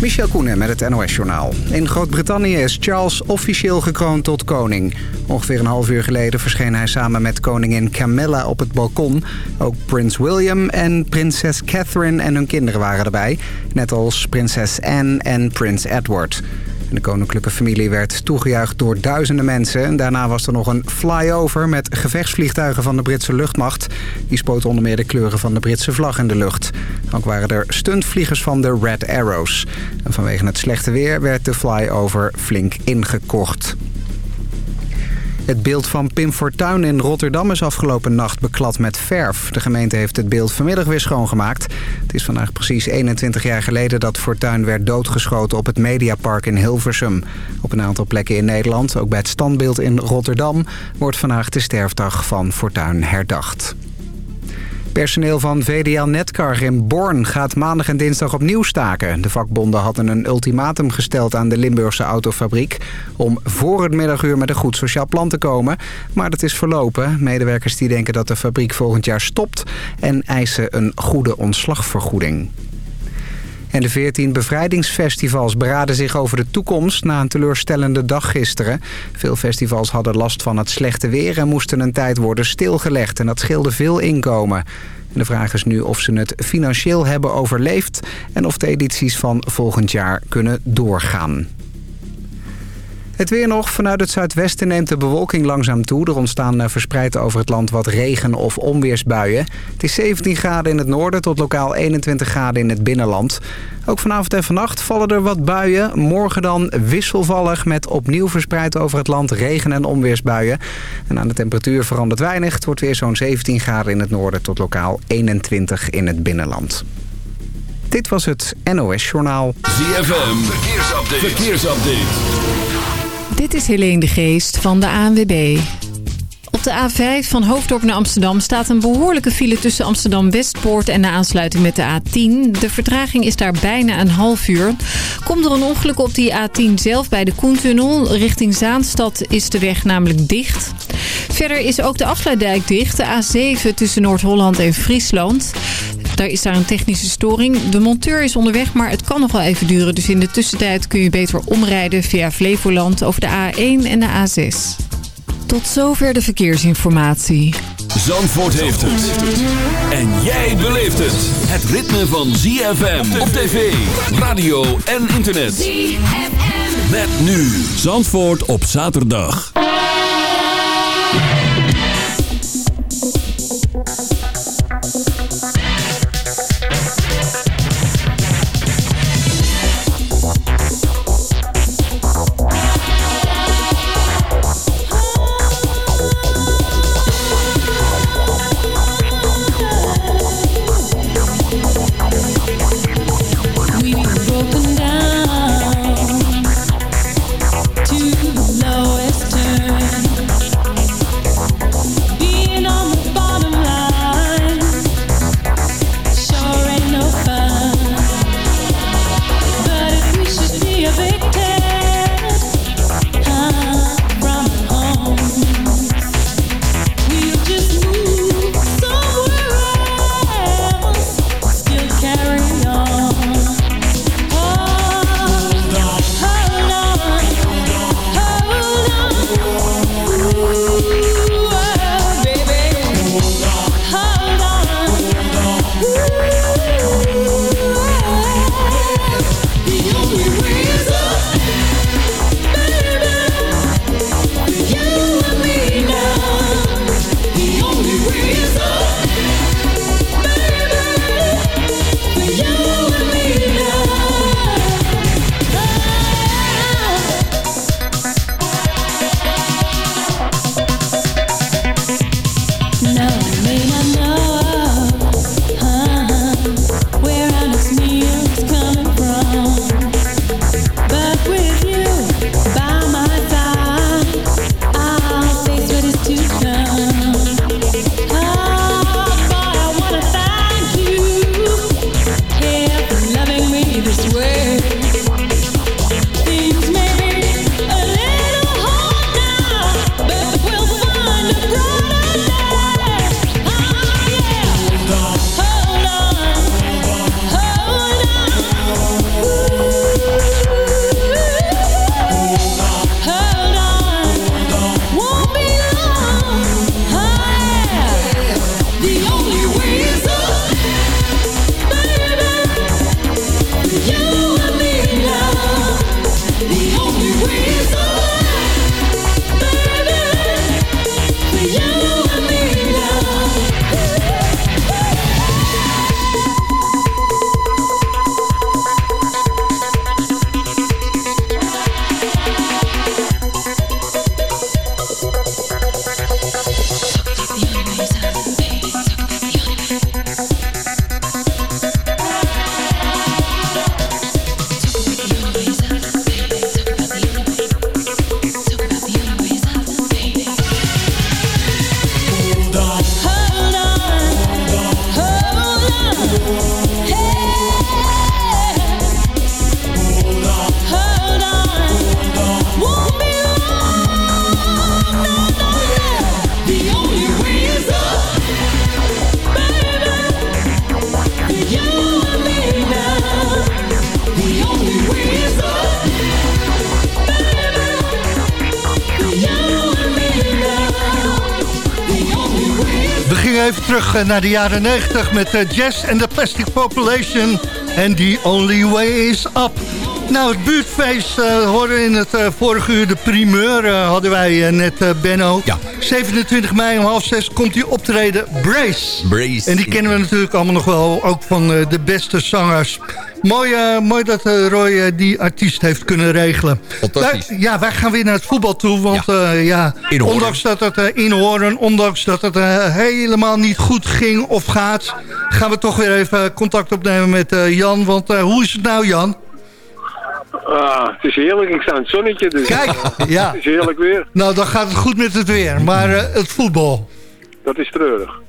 Michel Koenen met het NOS-journaal. In Groot-Brittannië is Charles officieel gekroond tot koning. Ongeveer een half uur geleden verscheen hij samen met koningin Camilla op het balkon. Ook prins William en prinses Catherine en hun kinderen waren erbij. Net als prinses Anne en prins Edward. De koninklijke familie werd toegejuicht door duizenden mensen. Daarna was er nog een flyover met gevechtsvliegtuigen van de Britse luchtmacht. Die spoten onder meer de kleuren van de Britse vlag in de lucht. Ook waren er stuntvliegers van de Red Arrows. En vanwege het slechte weer werd de flyover flink ingekort. Het beeld van Pim Fortuyn in Rotterdam is afgelopen nacht beklad met verf. De gemeente heeft het beeld vanmiddag weer schoongemaakt. Het is vandaag precies 21 jaar geleden dat Fortuyn werd doodgeschoten op het Mediapark in Hilversum. Op een aantal plekken in Nederland, ook bij het standbeeld in Rotterdam... wordt vandaag de sterfdag van Fortuyn herdacht. Personeel van VDL Netcar in Born gaat maandag en dinsdag opnieuw staken. De vakbonden hadden een ultimatum gesteld aan de Limburgse autofabriek... om voor het middaguur met een goed sociaal plan te komen. Maar dat is verlopen. Medewerkers die denken dat de fabriek volgend jaar stopt... en eisen een goede ontslagvergoeding. En de 14 bevrijdingsfestivals beraden zich over de toekomst na een teleurstellende dag gisteren. Veel festivals hadden last van het slechte weer en moesten een tijd worden stilgelegd. En dat scheelde veel inkomen. En de vraag is nu of ze het financieel hebben overleefd... en of de edities van volgend jaar kunnen doorgaan. Het weer nog. Vanuit het zuidwesten neemt de bewolking langzaam toe. Er ontstaan eh, verspreid over het land wat regen- of onweersbuien. Het is 17 graden in het noorden tot lokaal 21 graden in het binnenland. Ook vanavond en vannacht vallen er wat buien. Morgen dan wisselvallig met opnieuw verspreid over het land regen- en onweersbuien. En aan de temperatuur verandert weinig. Het wordt weer zo'n 17 graden in het noorden tot lokaal 21 in het binnenland. Dit was het NOS Journaal. ZFM, verkeersupdate. verkeersupdate. Dit is Helene de Geest van de ANWB. Op de A5 van Hoofddorp naar Amsterdam staat een behoorlijke file tussen Amsterdam-Westpoort en de aansluiting met de A10. De vertraging is daar bijna een half uur. Komt er een ongeluk op die A10 zelf bij de Koentunnel. Richting Zaanstad is de weg namelijk dicht. Verder is ook de afsluitdijk dicht, de A7 tussen Noord-Holland en Friesland. Daar is daar een technische storing. De monteur is onderweg, maar het kan nog wel even duren. Dus in de tussentijd kun je beter omrijden via Flevoland over de A1 en de A6. Tot zover de verkeersinformatie. Zandvoort heeft het. En jij beleeft het. Het ritme van ZFM op tv, radio en internet. ZFM. Met nu Zandvoort op zaterdag. Terug naar de jaren 90 met Jazz and the Plastic Population. And the only way is up. Nou, het buurtfeest uh, hoorden in het uh, vorige uur de primeur uh, hadden wij net Benno. Ja. 27 mei om half zes komt die optreden Brace. Brace. En die kennen we natuurlijk allemaal nog wel, ook van de beste zangers. Mooi, mooi dat Roy die artiest heeft kunnen regelen. Fantastisch. Ja, wij gaan weer naar het voetbal toe, want ja, ja ondanks dat het inhoren, ondanks dat het helemaal niet goed ging of gaat... gaan we toch weer even contact opnemen met Jan, want hoe is het nou Jan? Ah, het is heerlijk. Ik sta in het zonnetje. Dus Kijk, ja. Het is heerlijk weer. Nou, dan gaat het goed met het weer. Maar uh, het voetbal... Dat is treurig.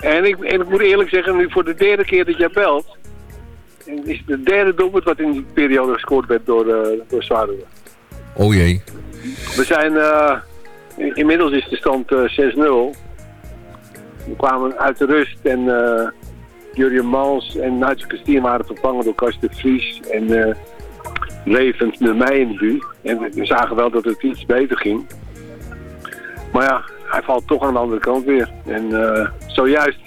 En ik, en ik moet eerlijk zeggen, nu voor de derde keer dat jij belt... is de derde doelpunt wat in die periode gescoord werd door, uh, door Zwaardoen. Oh jee. We zijn... Uh, inmiddels is de stand 6-0. We kwamen uit de rust en... Uh, Jurjen Mals en Nigel Christine waren vervangen door Karsten Vries. En levend in de buurt. En we zagen wel dat het iets beter ging. Maar ja, hij valt toch aan de andere kant weer. En uh, zojuist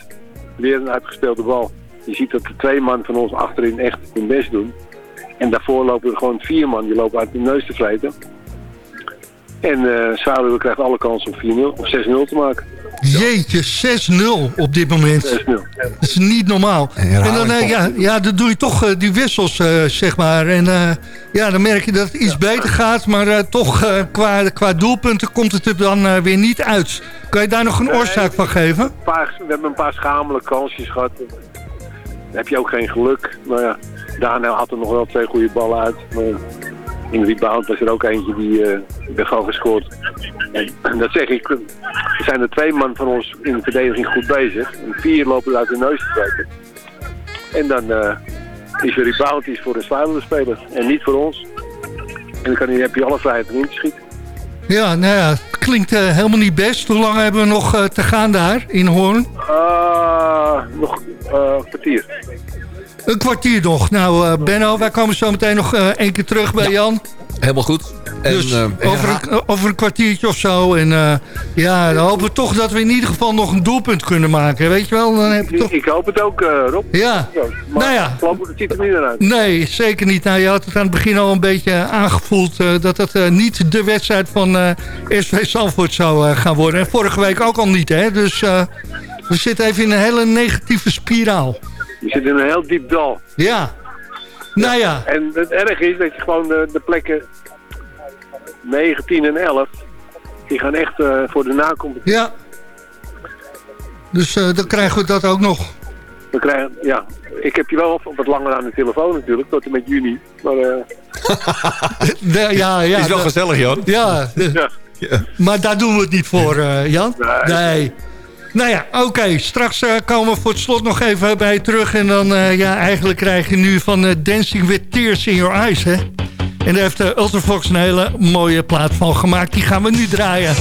weer een uitgespeelde bal. Je ziet dat de twee man van ons achterin echt hun best doen. En daarvoor lopen er gewoon vier man die lopen uit de neus te vreten. En uh, Zwaluwe krijgt alle kans om 4-0 of 6-0 te maken. Jeetje, 6-0 op dit moment. 6-0. Dat is niet normaal. En, dan, uh, ja, ja, dan doe je toch uh, die wissels, uh, zeg maar. En ja, dan merk je dat het iets beter gaat. Maar toch, qua, qua doelpunten komt het er dan weer niet uit. Kan je daar nog een oorzaak van geven? Een paar, we hebben een paar schamele kansjes gehad. Heb je ook geen geluk. Maar ja, daarna had er nog wel twee goede ballen uit. Maar in rebound was er ook eentje die uh, werd gewoon gescoord. En dat zeg ik, er zijn er twee man van ons in de verdediging goed bezig. En vier lopen uit de neus te trekken. En dan uh, is de rebound is voor een sluitende speler en niet voor ons. En dan heb je alle vrijheid om in te schieten. Ja, nou ja, het klinkt uh, helemaal niet best. Hoe lang hebben we nog uh, te gaan daar in Hoorn? nog een kwartier. Een kwartier nog. Nou, uh, Benno, wij komen zo meteen nog uh, één keer terug bij ja, Jan. Helemaal goed. En, dus uh, over, ja. een, over een kwartiertje of zo. En ja, dan hopen we toch dat we in ieder geval nog een doelpunt kunnen maken. Weet je wel? Dan heb je toch... Ik hoop het ook, Rob. Ja. ja maar nou ja. het ziet er niet uit. Nee, zeker niet. Nou, je had het aan het begin al een beetje aangevoeld... dat het niet de wedstrijd van SV Zandvoort zou gaan worden. En vorige week ook al niet, hè. Dus we zitten even in een hele negatieve spiraal. Je zit in een heel diep dal. Ja. Nou ja. En het erg is dat je gewoon de, de plekken 9, 10 en 11... die gaan echt uh, voor de nacompetitie. Ja. Dus uh, dan krijgen we dat ook nog. We krijgen, ja. Ik heb je wel wat langer aan de telefoon natuurlijk, tot en met juni. Maar, uh... de, ja, ja. Is wel de, gezellig, Jan. Ja, de, ja. ja. Maar daar doen we het niet voor, Jan. Nee. nee. Nou ja, oké. Straks uh, komen we voor het slot nog even bij terug. En dan, uh, ja, eigenlijk krijg je nu van uh, Dancing with Tears in Your Eyes, hè. En daar heeft Ultrafox een hele mooie plaat van gemaakt. Die gaan we nu draaien.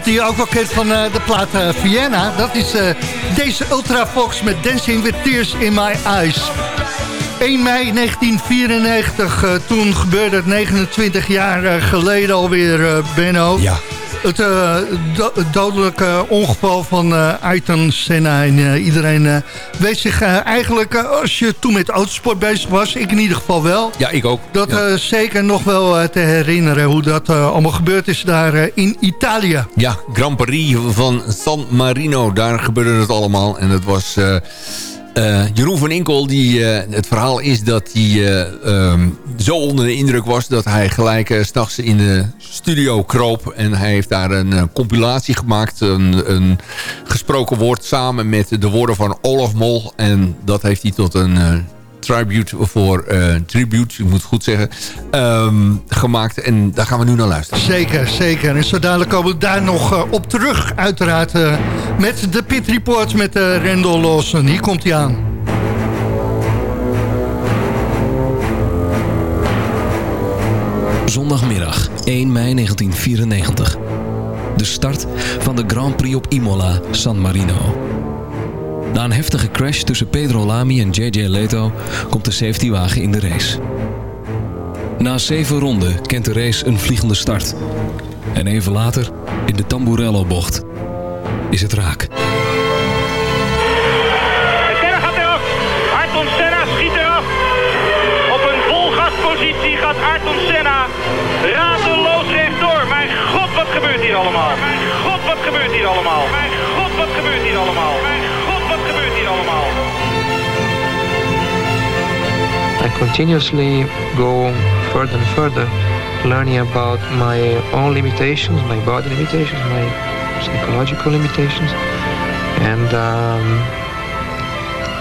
Groep die je ook wel kent van de plaat Vienna. Dat is deze Ultra Fox met Dancing with Tears in My Eyes. 1 mei 1994, toen gebeurde het 29 jaar geleden alweer, Benno. Ja het, uh, dodelijke ongeval van uh, Ayrton Senna. En uh, iedereen weet zich eigenlijk, als je toen met autosport bezig was... ik in ieder geval wel. Ja, ik ook. Dat zeker nog wel te herinneren hoe dat allemaal gebeurd is daar in Italië. Ja, Grand Prix van San Marino, daar gebeurde het allemaal. En het was... Uh, Jeroen van Inkel, die, uh, het verhaal is dat hij uh, um, zo onder de indruk was... dat hij gelijk s s'nachts in de studio kroop. En hij heeft daar een compilatie gemaakt. Een, een, gesproken woord samen met de woorden van Olaf Mol. En dat heeft hij tot een tribute voor uh, tribute, ik moet het goed zeggen, um, gemaakt. En daar gaan we nu naar luisteren. Zeker, zeker. En zo dadelijk komen we daar nog uh, op terug, uiteraard, uh, met de Pit Report met Rendel Lawson. Hier komt hij aan. Zondagmiddag 1 mei 1994. De start van de Grand Prix op Imola, San Marino. Na een heftige crash tussen Pedro Lamy en JJ Leto komt de safetywagen in de race. Na zeven ronden kent de race een vliegende start. En even later, in de Tamburello-bocht, is het raak. Senna gaat eraf. Ayrton Senna schiet eraf. Op een volgaspositie gaat Ayrton Senna radeloos rechtdoor. Mijn god, wat gebeurt hier allemaal? Mijn god, wat gebeurt hier allemaal? Mijn god, wat gebeurt hier allemaal? I continuously go further and further, learning about my own limitations, my body limitations, my psychological limitations, and um,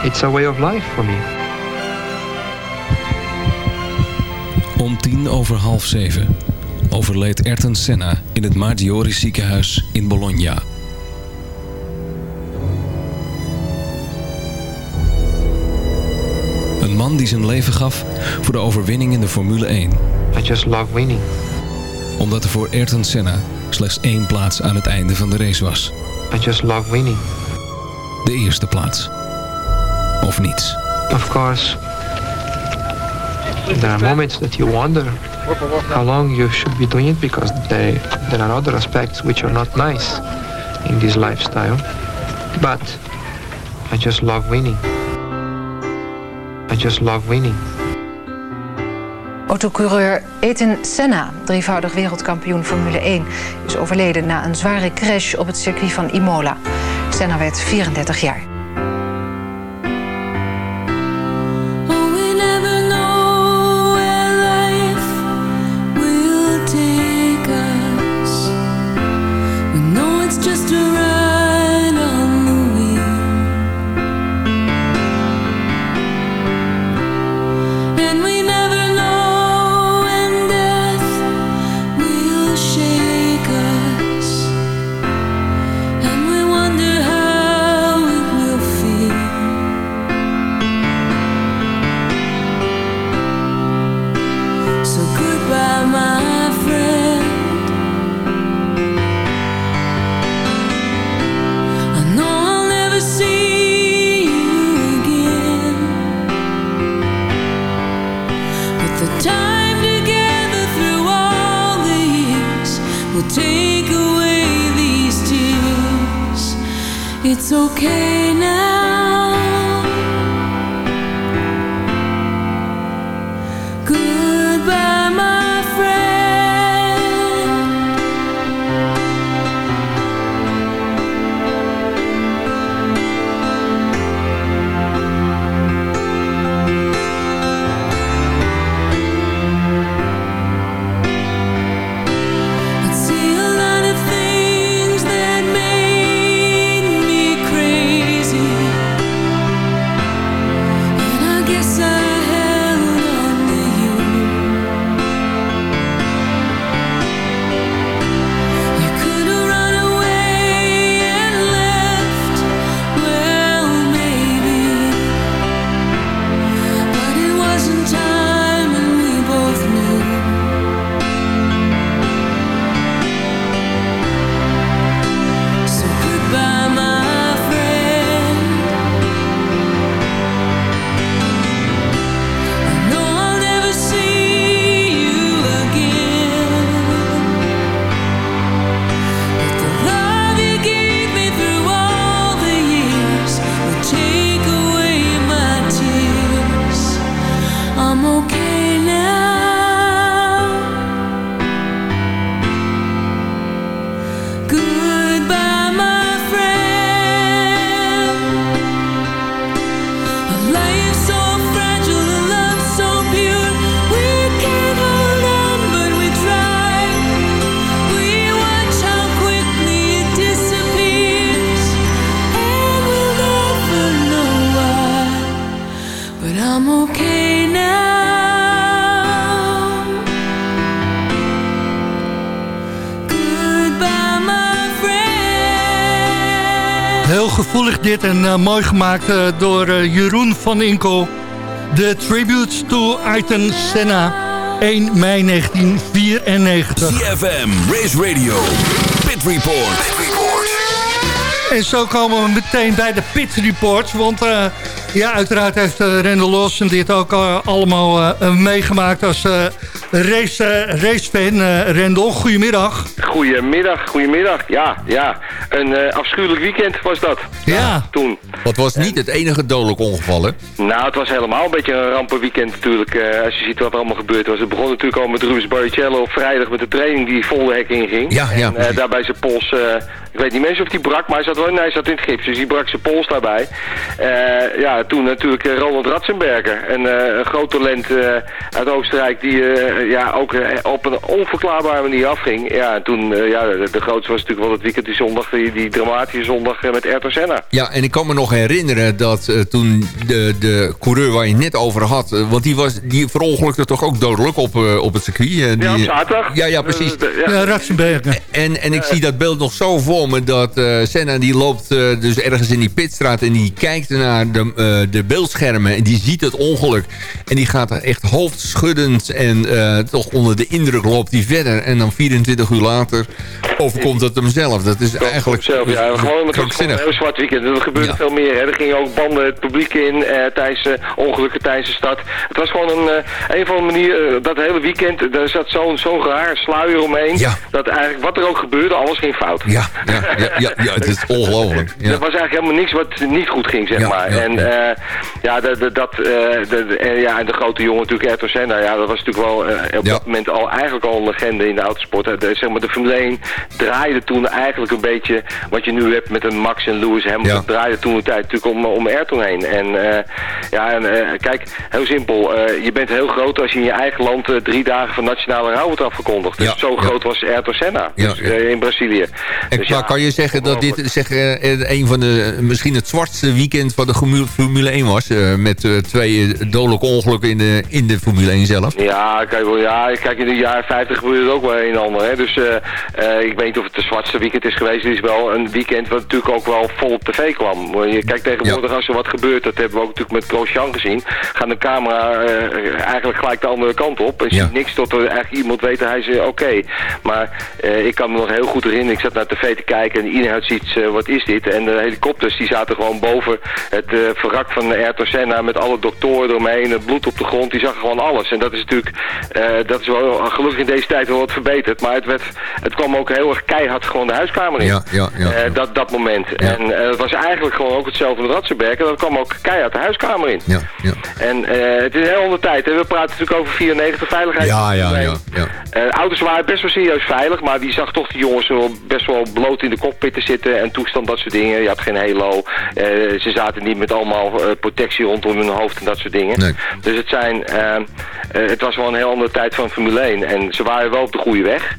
it's a way of life for me. Om tien over half zeven overleed Ayrton Senna in het Maggiore ziekenhuis in Bologna. Man die zijn leven gaf voor de overwinning in de Formule 1. I just love winning. Omdat er voor Ayrton Senna slechts één plaats aan het einde van de race was. I just love winning. De eerste plaats. Of niets. Of course, there are moments that you wonder how long you should be doing it because there, there are other aspects which are not nice in this lifestyle. But I just love winning. I just love winning. Autocoureur Eten Senna, drievoudig wereldkampioen Formule 1... is overleden na een zware crash op het circuit van Imola. Senna werd 34 jaar. so good. Dit en mooi gemaakt door Jeroen van Inkel. De tributes to Ayrton Senna. 1 mei 1994. CFM, Race Radio, Pit Report. Pit Report. En zo komen we meteen bij de Pit Report. Want uh, ja, uiteraard heeft uh, Rendel Lawson dit ook uh, allemaal meegemaakt als race, racefan. Rendel, goedemiddag. Goedemiddag, goedemiddag. Ja, ja. Een afschuwelijk weekend was dat. Ja. Toen. Het was niet het enige dodelijk ongeval, hè? Nou, het was helemaal een beetje een rampenweekend natuurlijk. als je ziet wat er allemaal gebeurd was. Het begon natuurlijk al met Rubens Barrichello op vrijdag met de training die vol de hek inging. Ja, ja. En daarbij zijn pols... ik weet niet meer of hij brak, maar hij zat, wel, nee, hij zat in het gips. Dus hij brak zijn pols daarbij. ja, toen natuurlijk Ronald Ratzenberger. Een, een groot talent uit Oostenrijk die ja, ook op een onverklaarbare manier afging. Ja, en toen, ja, de, de, grootste was natuurlijk wel het weekend die zondag, die, die dramatische zondag met Ayrton Senna. Ja, en ik kan me nog herinneren dat uh, toen de, de coureur waar je net over had... Uh, want die, was, die verongelukte toch ook dodelijk op, uh, op het circuit? die, ja, op zaterdag. Ja, ja, precies. ja, ja Ratzenberger. En, en ik zie dat beeld nog zo voor me dat Senna die loopt dus ergens in die pitstraat... en die kijkt naar de, de beeldschermen en die ziet het ongeluk. En die gaat echt hoofdschuddend en toch onder de indruk loopt die verder. En dan 24 uur later overkomt het hem zelf. Dat is eigenlijk... Zelf, ja. Gewoon met een heel zwart weekend. Er gebeurde ja. veel meer. Hè. Er gingen ook banden het publiek in eh, tijdens uh, ongelukken tijdens de start. Het was gewoon een, uh, een van de manieren, dat hele weekend, daar zat zo'n zo'n raar sluier omheen. Ja. Dat eigenlijk wat er ook gebeurde, alles ging fout. Ja, ja, ja, ja, ja het is ongelooflijk. Ja. Er was eigenlijk helemaal niks wat niet goed ging, zeg maar. en ja, dat, de, ja, en de grote jongen natuurlijk, Ayrton Senna, ja, dat was natuurlijk wel op dat moment al eigenlijk al een legende in de autosport. De, zeg maar, de Formule 1 draaide toen eigenlijk een beetje wat je nu hebt met een Max en Lewis Hamilton. Ja. draaide toen de tijd natuurlijk om, om Ayrton heen. En uh, ja, en, uh, kijk, heel simpel. Uh, je bent heel groot als je in je eigen land drie dagen van nationale rouw wordt afgekondigd. Dus ja. zo groot was Ayrton Senna ja. dus, in Brazilië. En dus, ja, kan je zeggen dat dit zeg, een van de, misschien het zwartste weekend van de Formule 1 was? met twee dodelijke ongelukken in de, in de Formule 1 zelf? Ja, kijk, ja, kijk in de jaren 50 gebeurde het ook wel een en ander. Hè? Dus ik weet niet of het de zwartste weekend is geweest. Het is wel een weekend wat natuurlijk ook wel vol op tv kwam. Je kijkt tegenwoordig als er wat gebeurt, dat hebben we ook natuurlijk met Grosjean gezien. Gaan de camera uh, eigenlijk gelijk de andere kant op. En ja. ziet niks tot er eigenlijk iemand weet dat hij is oké. Okay. Maar uh, ik kan me nog heel goed herinneren. Ik zat naar tv te kijken en iedereen had zoiets, uh, wat is dit? En de helikopters die zaten gewoon boven het verrak van Ayrton Senna met alle doktoren eromheen, het bloed op de grond. Die zag gewoon alles. En dat is natuurlijk, dat is wel gelukkig in deze tijd wel wat verbeterd. Maar het, werd, het kwam ook heel erg keihard gewoon de huiskamer in. Ja, ja, ja. dat, dat moment. En het was eigenlijk gewoon ook hetzelfde met Ratzenberger. Dat kwam ook keihard de huiskamer in. Ja, ja. En uh, het is een heel andere tijd. Hè. We praten natuurlijk over 94 veiligheid. Ja, ja, ja. ja. Uh, auto's waren best wel serieus veilig, maar die zag toch de jongens wel best wel bloot in de cockpit te zitten en toestand, dat soort dingen. Je had geen halo. Uh, ze zaten niet met allemaal protectie rondom hun hoofd en dat soort dingen. Nee. Dus het zijn, het was wel een heel andere tijd van Formule 1. En ze waren wel op de goede weg.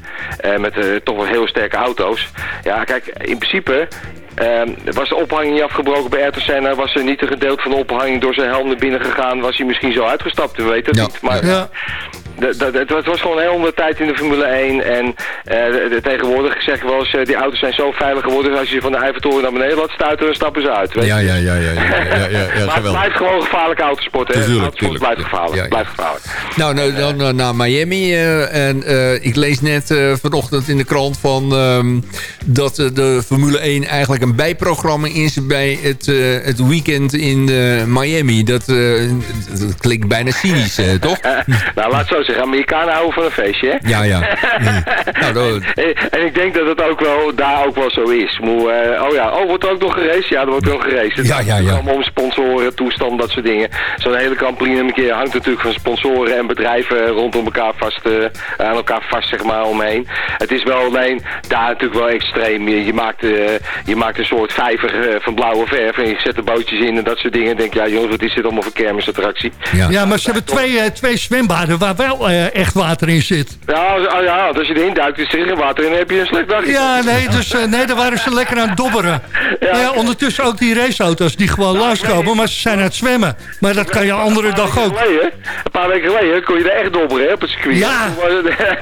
met toch wel heel sterke auto's. Ja, kijk, in principe Um, was de ophanging niet afgebroken bij Ayrton Senna? Was er niet een gedeelte van de ophanging door zijn helm naar binnen gegaan? Was hij misschien zo uitgestapt? We weten het ja. niet. Maar ja. Het, was gewoon een heel andere tijd in de Formule 1. En de, tegenwoordig zeg ik wel eens, uh, die auto's zijn zo veilig geworden... als je ze van de Eiffeltoren naar beneden laat stuiten, dan stappen ze uit. Weet ja, ja, ja, ja, ja, ja, ja, ja Maar het blijft gewoon gevaarlijk autosport. Hè? Autosport blijft gevaarlijk. Blijft gevaarlijk. Nou, nou dan uh, naar Miami. en ik lees net vanochtend in de krant van... Um, dat de Formule 1 eigenlijk een bijprogramma is bij het, het weekend in Miami. Dat, dat, klinkt bijna cynisch, toch? nou, laat zo zeggen. Amerikanen houden van een feestje, hè? Ja, ja. nou, dat... en, en, ik denk dat het ook wel, daar ook wel zo is. Moe, oh ja, oh, wordt er ook nog geraced? Ja, er wordt wel. Het ja, ja, ja. allemaal om sponsoren, toestand, dat soort dingen. Zo'n hele kampioen een keer hangt natuurlijk van sponsoren en bedrijven rondom elkaar vast, aan elkaar vast, zeg maar, omheen. Het is wel alleen daar natuurlijk wel extreem. Je, je maakt, je maakt een soort vijver van blauwe verf en je zet de bootjes in en dat soort dingen. En denk ja jongens, wat is dit allemaal voor kermisattractie? Ja, ja maar ze hebben twee, uh, twee zwembaden waar wel wel eh, echt water in zit. Ja, als, ah, ja, als je erin duikt, is er geen water dan heb je een slecht dagje. Ja, nee, dus, uh, nee, daar waren ze lekker aan het dobberen. Ja, nou ja, ondertussen ook die raceauto's die gewoon nou, langskomen, maar ze zijn aan het zwemmen. Maar dat kan je andere dag ook. Geleden, een paar weken geleden kon je er echt dobberen hè, op het circuit. Ja,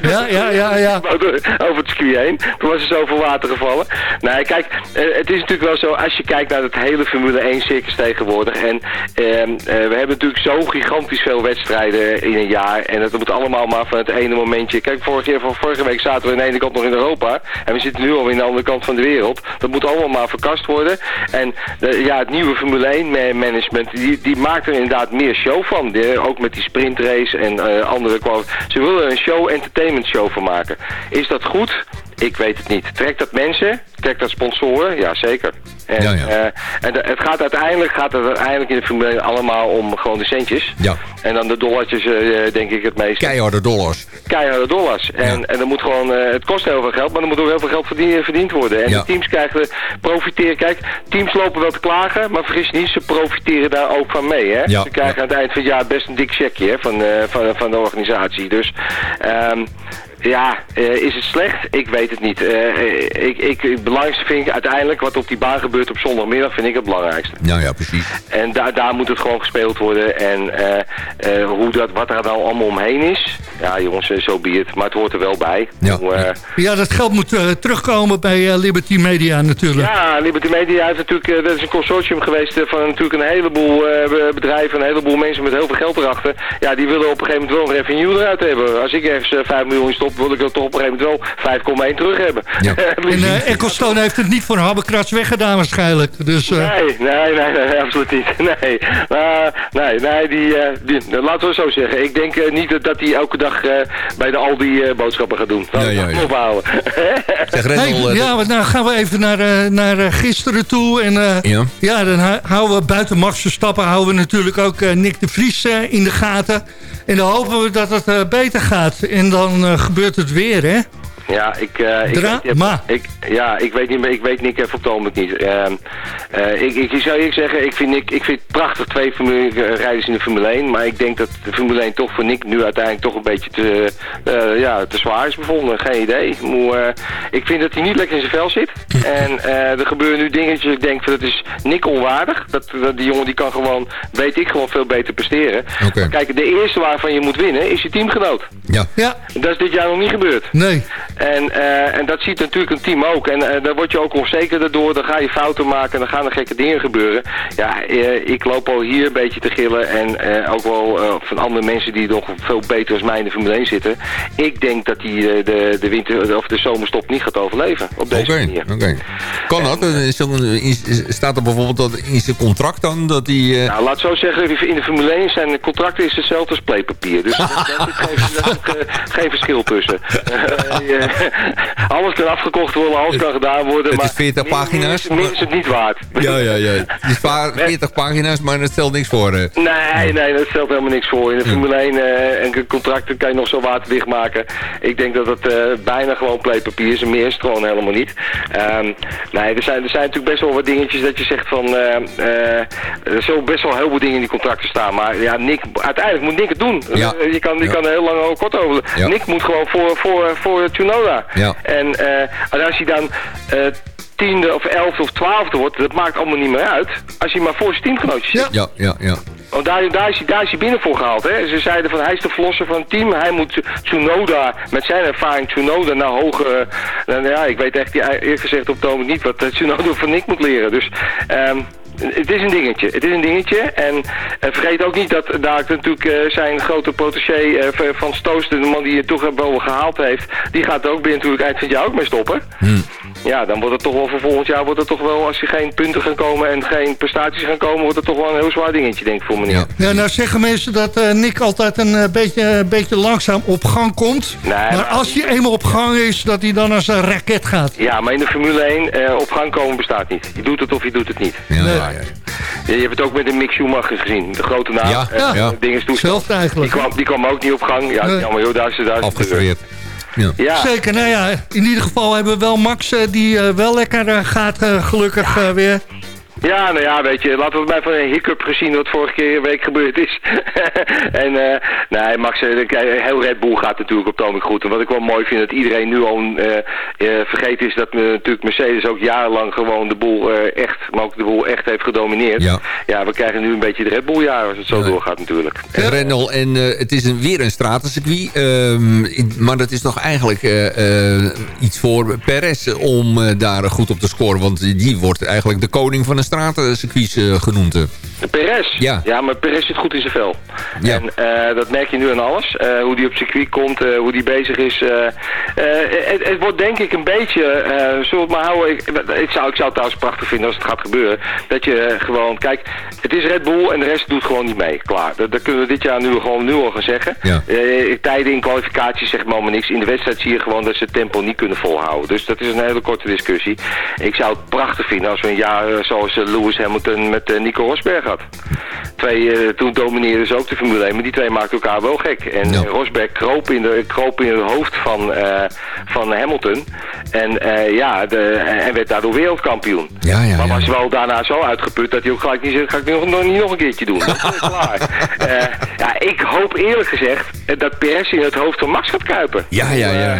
ja, ja, ja, ja. Over het circuit heen. Toen was er zoveel water gevallen. Nee, kijk, het is natuurlijk wel zo, als je kijkt naar het hele Formule 1 circus tegenwoordig. En ehm, we hebben natuurlijk zo gigantisch veel wedstrijden in een jaar. En dat moet allemaal maar van het ene momentje. Kijk, vorige, vorige week zaten we aan de ene kant nog in Europa. En we zitten nu al in de andere kant van de wereld. Dat moet allemaal maar verkast worden. En ja, het nieuwe Formule 1 management, die, die maakt er inderdaad meer show van. ook met die sprintrace en uh, andere Ze willen een show, entertainment show van maken. Is dat goed? Ik weet het niet. Trekt dat mensen? Trekt dat sponsoren? Ja, zeker. En, ja, ja. Uh, en het gaat uiteindelijk, gaat het uiteindelijk in de Formule allemaal om gewoon de centjes. Ja. En dan de dollartjes, uh, denk ik het meest. Keiharde dollars. Keiharde dollars. En, en dan moet gewoon, uh, het kost heel veel geld, maar er moet ook heel veel geld verdiend, verdiend worden. En de teams krijgen, profiteren. Kijk, teams lopen wel te klagen, maar vergis niet, ze profiteren daar ook van mee. Hè? Ze krijgen aan het eind van het jaar best een dik checkje hè, van, van, van de organisatie. Dus um, ja, uh, is het slecht? Ik weet het niet. Uh, ik, ik, het belangrijkste vind ik uiteindelijk wat op die baan gebeurt op zondagmiddag vind ik het belangrijkste. Ja, ja, precies. En daar daar moet het gewoon gespeeld worden. En uh, hoe dat, wat er dan allemaal omheen is, ja jongens, zo so be it. Maar het hoort er wel bij. Ja, hoe, ja dat geld moet terugkomen bij Liberty Media natuurlijk. Ja, Liberty Media heeft natuurlijk, dat is een consortium geweest van natuurlijk een heleboel bedrijven, een heleboel mensen met heel veel geld erachter. Ja, die willen op een gegeven moment wel een revenue eruit hebben. Als ik ergens 5 miljoen stop wil ik er toch op een gegeven moment wel 5,1 terug hebben. Ja. en uh, Ecclestone heeft het niet voor een habbekrats weggedaan waarschijnlijk. Dus, uh... nee, nee, nee, nee, absoluut niet. Nee, uh, nee, nee die, die, laten we zo zeggen. Ik denk niet dat hij elke dag bij de Aldi boodschappen gaat doen. Ja, ja, ja. Ophouden. zeg, hey, ja, maar nou gaan we even naar, naar gisteren toe. En ja. ja, dan houden we buiten Max Verstappen houden we natuurlijk ook Nick de Vries in de gaten. En dan hopen we dat het beter gaat. En dan gebeurt het weer, hè? Ja, ik, uh, ik, ik, ja, ik weet niet, ik weet Nick even op het niet. Uh, uh, ik, ik, zou eerlijk zeggen, ik vind, Nick, ik vind het prachtig twee formule, rijders in de Formule 1. Maar ik denk dat de Formule 1 toch voor Nick nu uiteindelijk toch een beetje te, ja, te zwaar is bevonden. Geen idee. Maar, ik vind dat hij niet lekker in zijn vel zit. en er gebeuren nu dingetjes, ik denk dat is Nick onwaardig. Dat, dat, die jongen die kan gewoon, weet ik, gewoon veel beter presteren. Okay. Maar kijk, de eerste waarvan je moet winnen is je teamgenoot. Ja. ja. Dat is dit jaar nog niet gebeurd. Nee. En, uh, en dat ziet natuurlijk een team ook. En uh, daar word je ook onzeker door. Dan ga je fouten maken en dan gaan er gekke dingen gebeuren. Ja, uh, ik loop al hier een beetje te gillen. En ook wel van andere mensen die nog veel beter als mij in de Formule 1 zitten. Ik denk dat hij de, de winter of de zomerstop niet gaat overleven. Op deze okay, manier. Okay. Kan dat? Staat er bijvoorbeeld dat in zijn contract dan? Dat hij, Nou, laat zo zeggen. In de Formule 1 zijn contracten is hetzelfde als playpapier. Dus daar zit geen, geen verschil tussen. alles kan afgekocht worden, alles kan gedaan worden. Het maar is 40 pagina's. Meer is het niet waard. Ja, ja, ja. Het is 40 pagina's, maar dat stelt niks voor. Uh. Nee, nee, dat stelt helemaal niks voor. In de Formule 1 uh, en contracten kan je nog zo waterdicht maken. Ik denk dat het uh, bijna gewoon playpapier is. En meer is het gewoon helemaal niet. Um, nee, er zijn, er zijn natuurlijk best wel wat dingetjes dat je zegt van... er zullen best wel heel veel dingen in die contracten staan. Maar ja, Nick, uiteindelijk moet Nick het doen. Ja. je kan, je ja. kan er heel lang over kort over. Ja. Nick moet gewoon voor, voor, voor Tsunoda. Ja. En uh, als hij dan uh, tiende of elfde of twaalfde wordt, dat maakt allemaal niet meer uit. Als hij maar voor zijn teamgenootjes zit. Ja, ja, ja. Want daar, daar, is hij, daar is hij binnen voor gehaald. Hè? Ze zeiden van hij is de verlosser van het team. Hij moet Tsunoda, met zijn ervaring Tsunoda naar hoge... Uh, ja, ik weet echt eerlijk gezegd op het moment niet wat Tsunoda van Nick moet leren. Dus... Um, het is een dingetje. Het is een dingetje. En uh, vergeet ook niet dat daar natuurlijk uh, zijn grote protégé uh, van Stoosten, de man die het toch wel gehaald heeft, die gaat er ook binnen natuurlijk eind van het jaar ook mee stoppen. Hmm. Ja, dan wordt het toch wel voor volgend jaar, wordt het toch wel, als er geen punten gaan komen en geen prestaties gaan komen, wordt het toch wel een heel zwaar dingetje, denk ik, voor meneer. Ja, ja nou zeggen mensen dat Nick altijd een beetje, beetje langzaam op gang komt. Nee, maar, maar als hij eenmaal op gang is, dat hij dan als een raket gaat. Ja, maar in de Formule 1, op gang komen bestaat niet. Je doet het of je doet het niet. Ja, nee. Ja. Ja, je hebt het ook met de Mick Schumacher gezien. De grote naam. Ja, uh, ja. Dingen Zelfde eigenlijk. Die kwam, die kwam ook niet op gang. Ja, Nee. jammer joh, daar is Afgestudeerd. Ja. Ja. Zeker, nou ja, in ieder geval hebben we wel Max eh, die eh, wel lekker eh, gaat, eh, gelukkig eh, weer. Ja, nou ja, weet je, laten we het maar van een hiccup gezien wat vorige keer een week gebeurd is. en uh, nee, Max, heel Red Bull gaat natuurlijk op het goed. En wat ik wel mooi vind, dat iedereen nu al uh, vergeten is dat natuurlijk Mercedes ook jarenlang gewoon de boel echt, maar ook de boel echt heeft gedomineerd. Ja. ja, we krijgen nu een beetje de Red Bull jaar als het zo doorgaat natuurlijk. Rendel, en het is een, weer een stratencircuit, ehm, maar dat is toch eigenlijk iets voor Perez om daar goed op te scoren, want die wordt eigenlijk de koning van een stratencircuits genoemd. Perez? Ja. Ja, maar Perez zit goed in zijn vel. Ja. En uh, dat merk je nu aan alles. Uh, hoe die op circuit komt, uh, hoe die bezig is. Het, het, wordt denk ik een beetje, zullen we het maar houden. Ik, ik, zou, ik zou het trouwens prachtig vinden als het gaat gebeuren. Dat je gewoon, kijk, het is Red Bull en de rest doet gewoon niet mee. Klaar. Dat, dat kunnen we dit jaar nu gewoon nu al gaan zeggen. Ja. tijden in kwalificaties zeg maar allemaal niks. In de wedstrijd zie je gewoon dat ze het tempo niet kunnen volhouden. Dus dat is een hele korte discussie. Ik zou het prachtig vinden als we een jaar zoals Lewis Hamilton met Nico Rosberg had. Twee, uh, toen domineerden ze ook de Formule 1, maar die twee maakten elkaar wel gek. En ja. Rosberg kroop in, de, kroop in het hoofd van, van Hamilton. En ja, de, en werd daardoor wereldkampioen. Ja, ja, maar was wel daarna zo uitgeput dat hij ook gelijk niet zegt, ga ik nu nog, niet nog een keertje doen. Dat is klaar. ja, ik hoop eerlijk gezegd dat Perez in het hoofd van Max gaat kuipen. Ja, ja, ja.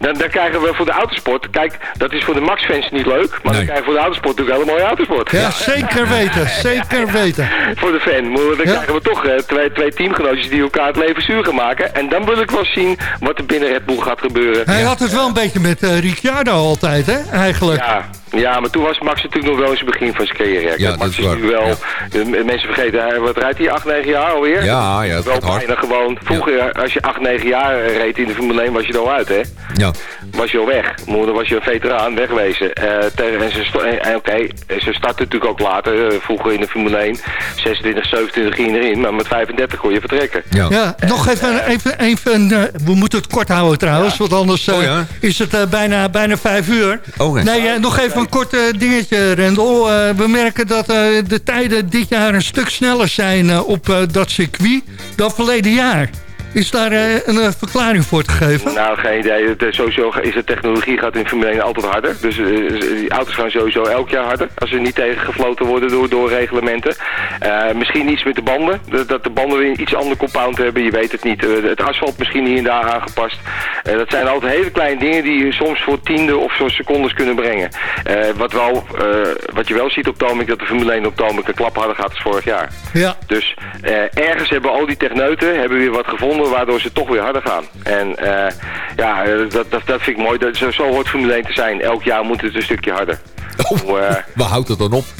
Dan, dan, krijgen we voor de autosport, kijk, dat is voor de Max-fans niet leuk, maar nee. dan krijgen we voor de autosport natuurlijk een hele mooie autosport. Ja, zeker weten, zeker weten. Voor de fan, dan krijgen we toch uh, twee, twee teamgenootjes die elkaar het leven zuur gaan maken. En dan wil ik wel zien wat er binnen Red Bull gaat gebeuren. Hij had het wel een beetje met uh, Ricciardo altijd, hè, eigenlijk. Ja, ja, maar toen was Max natuurlijk nog wel eens het begin van zijn carrière. Ja, Max is, is nu wel, ja. mensen vergeten, wat rijdt hij, 8, 9 jaar alweer? Ja, ja, wel bijna gewoon. Vroeger, als je 8, 9 jaar reed in de Formule 1, was je er al uit, hè? Ja. Was je al weg. Dan was je een veteraan, wegwezen. Uh, en ze, okay, ze startte natuurlijk ook later, uh, vroeger in de Formule 1. 26, 27 ging erin, maar met 35 kon je vertrekken. Ja, ja nog even, uh, even, even uh, we moeten het kort houden trouwens, want anders oh, is het bijna, bijna 5 uur. Oh, nee, nog even een kort dingetje, Rendel. we merken dat de tijden dit jaar een stuk sneller zijn op dat circuit dan verleden jaar. Is daar uh, een uh, verklaring voor te geven? Nou, geen idee. Uh, sowieso is de technologie gaat in Formule 1 altijd harder. Dus die auto's gaan sowieso elk jaar harder. Als ze niet tegengefloten worden door, door reglementen. misschien iets met de banden. Dat, de banden weer een iets ander compound hebben. Je weet het niet. het asfalt misschien hier en daar aangepast. dat zijn altijd hele kleine dingen die je soms voor tiende of zo secondes kunnen brengen. wat, wel, wat je wel ziet op Tomic, dat de Formule 1 op Tomic een klap harder gaat als vorig jaar. Ja. Dus ergens hebben al die techneuten hebben weer wat gevonden waardoor ze toch weer harder gaan. En uh, ja, dat, dat, dat vind ik mooi. Dat, zo, zo hoort Formule 1 te zijn. Elk jaar moet het een stukje harder. Oh, uh, waar houdt het dan op?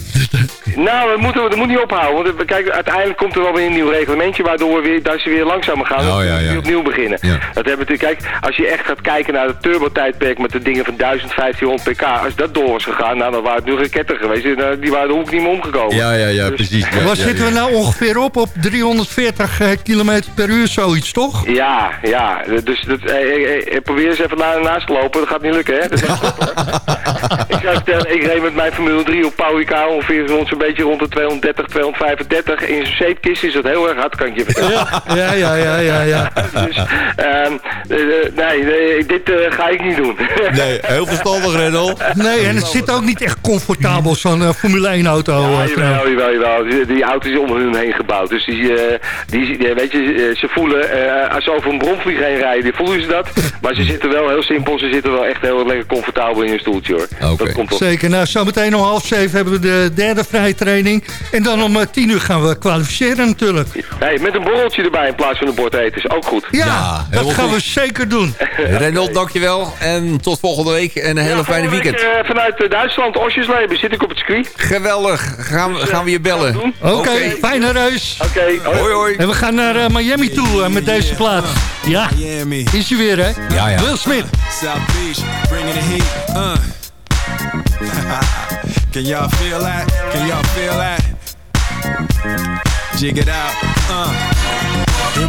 nou, dat moet, dat moet niet ophouden. Want kijk, uiteindelijk komt er wel weer een nieuw reglementje... waardoor we weer, dat ze weer langzamer gaan oh, ja, ja. opnieuw beginnen. Ja. Dat hebben we, kijk, als je echt gaat kijken naar het turbo-tijdperk... met de dingen van 1500 pk... als dat door was gegaan, nou, dan waren het nu raketten geweest. En, die waren de hoek niet meer omgekomen. Ja, ja, ja, dus, precies. Waar zitten we nou ongeveer op? Op 340 uh, km per uur, zoiets, toch? Ja, ja. Dus dat, eh, eh, probeer eens even na, naast te lopen. Dat gaat niet lukken, hè? Dat ik, ga ik reed met mijn Formule 3 op Pauw ongeveer rond zo'n beetje rond de 230, 235. In zo'n zeepkist is dat heel erg hard, kan ik je vertellen. Ja, ja, ja, ja, ja. dus, um, nee, nee, dit uh, ga ik niet doen. nee, heel verstandig, Rendel. Nee, en het zit ook niet echt comfortabel, zo'n uh, Formule 1 auto. Ja, jawel, jawel, jawel. Die, die auto is om hun heen gebouwd. Dus die, uh, die, weet je, ze voelen, als ze over een bromvlieg heen rijden, voelen ze dat. Maar ze zitten wel heel simpel, ze zitten wel echt heel lekker comfortabel in hun stoeltje hoor. Okay. Dat komt Zeker, nou zometeen om half zeven hebben we de derde vrije training. En dan om tien uur gaan we kwalificeren natuurlijk. Hey, met een borreltje erbij in plaats van een bord eten is ook goed. Ja, ja dat gaan goed. we zeker doen. Reynold, dankjewel. En tot volgende week en een hele ja, fijne weekend. Week, uh, vanuit Duitsland, Osjesleben, zit ik op het circuit. Geweldig. Gaan, dus, gaan we je bellen. Oké, okay, fijne reis. Oké, okay, hoi hoi. En we gaan naar uh, Miami toe uh, met deze plaat. Ja, is je weer hè? Ja, ja. Will Smith. South Beach, bringing the heat. Uh. Can y'all feel that? Can y'all feel that? Jig it out. Uh.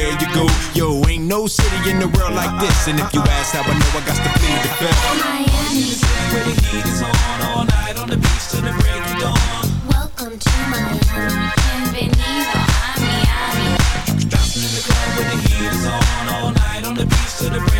anywhere you go. Yo, ain't no city in the world like this, and if you ask how I know, I got to plead the fifth. Miami. Where the heat is on all night on the beach till the break of dawn. Welcome to Miami. Bienvenido a Miami. Bouncing in the club where the heat is on all night on the beach till the break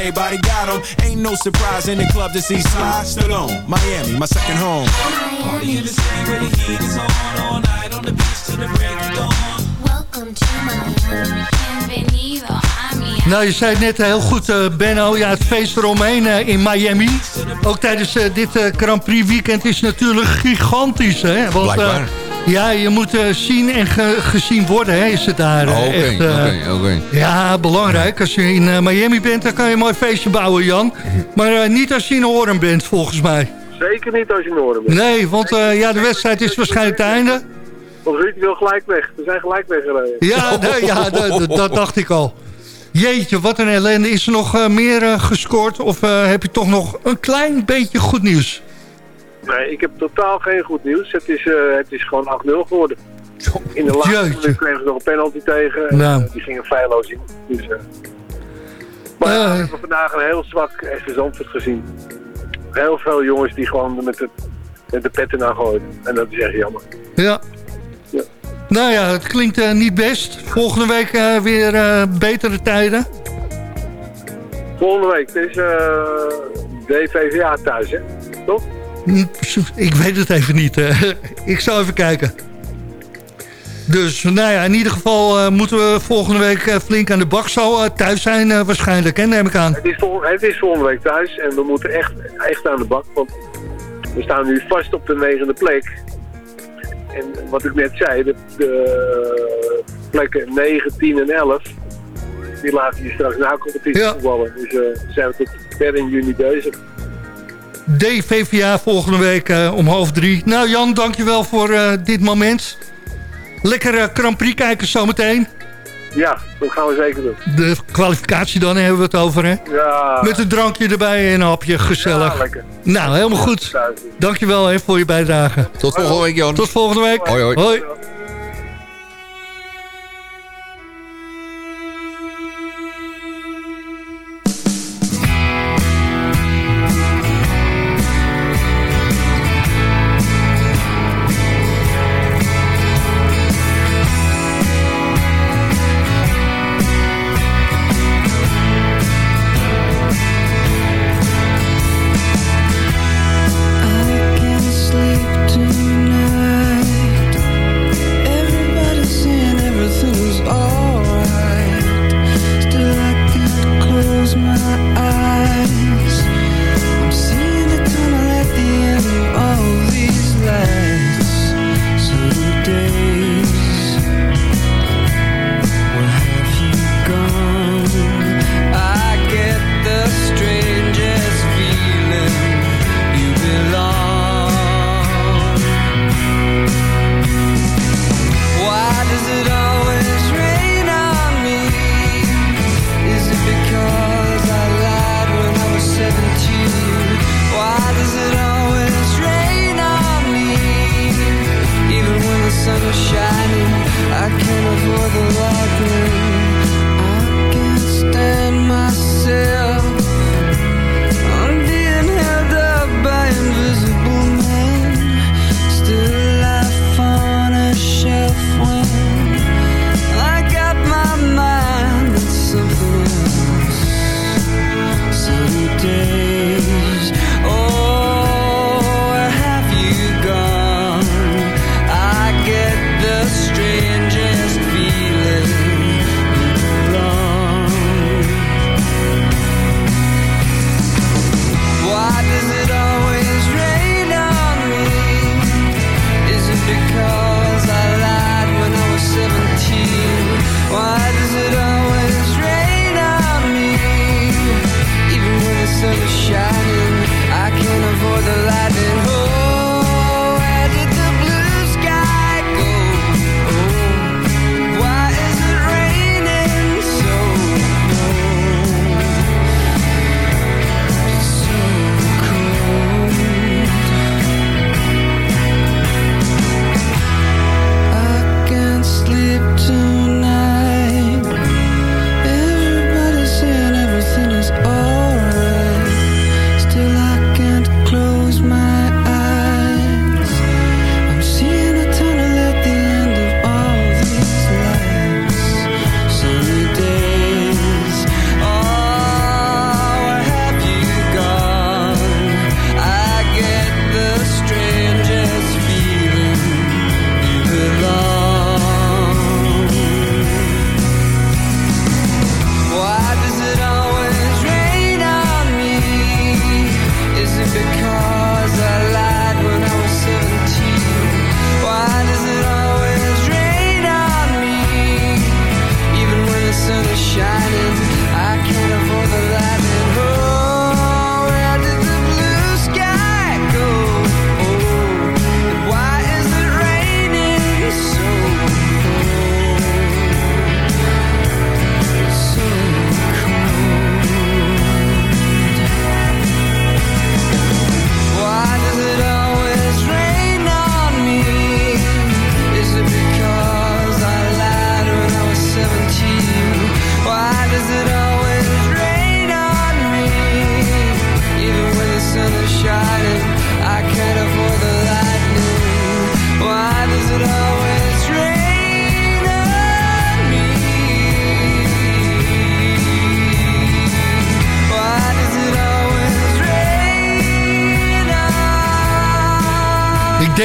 everybody got them. Ain't no surprise in the club to see Sly Stallone. Miami, my second home. Party in the city where the heat is on all night on the beach till the break of dawn. Welcome to Miami. Bienvenido. Nou, je zei het net heel goed, eh, Benno. Ja, het feest eromheen eh, in Miami. Ook tijdens eh, dit Grand Prix weekend is natuurlijk gigantisch. Hè? Want, Blijkbaar. Ja, je moet eh, zien en ge- gezien worden, hè, is het daar. eh, Oké, echt, eh, oké, oké. Ja, belangrijk. Als je in Miami bent, dan kan je een mooi feestje bouwen, Jan. Maar eh, niet als je in Hoorn bent, volgens mij. Zeker niet als je Noorden bent. Nee, want eh, ja, de wedstrijd is waarschijnlijk te einde. Want Ruud wil gelijk weg. We zijn gelijk weggereden. Ja, nee, ja dat, dacht ik al. Jeetje, wat een ellende. Is er nog meer gescoord? Of heb je toch nog een klein beetje goed nieuws? Nee, ik heb totaal geen goed nieuws. Het is, eh, het is gewoon 8-0 geworden. In de laatste kregen ze nog een penalty tegen. En, Nou. eh, die gingen feilloos in. Dus, eh. Maar ja, we hebben vandaag een heel zwak SV Zandvoort gezien. Heel veel jongens die gewoon met de, met de petten naar gooien. En dat is echt jammer. Ja. Ja. Nou ja, het klinkt niet best. Volgende week weer betere tijden. Volgende week, het is DVVA thuis, hè? Toch? Hm, Ik weet het even niet. ik zal even kijken. Dus nou ja, in ieder geval eh, moeten we volgende week eh, flink aan de bak zo eh, thuis zijn waarschijnlijk, hè, neem ik aan. Het is, vol, het is volgende week thuis en we moeten echt, echt aan de bak. Want we staan nu vast op de negende plek. En wat ik net zei, de, de plekken 9, 10 en 11, die laten je straks na competitie Ja. voetballen. Dus zijn we tot ver in juni bezig. DVVA volgende week eh, om half drie. Nou Jan, dankjewel voor eh, dit moment. Lekker eh, Grand Prix kijken zometeen. Ja, dat gaan we zeker doen. De kwalificatie dan hebben we het over, hè? Ja, Met een drankje erbij en een hapje, gezellig. Ja, lekker. Nou, helemaal goed. Dankjewel hè, voor je bijdrage. Tot volgende week, Jan. Tot volgende week. Hoi, hoi. hoi.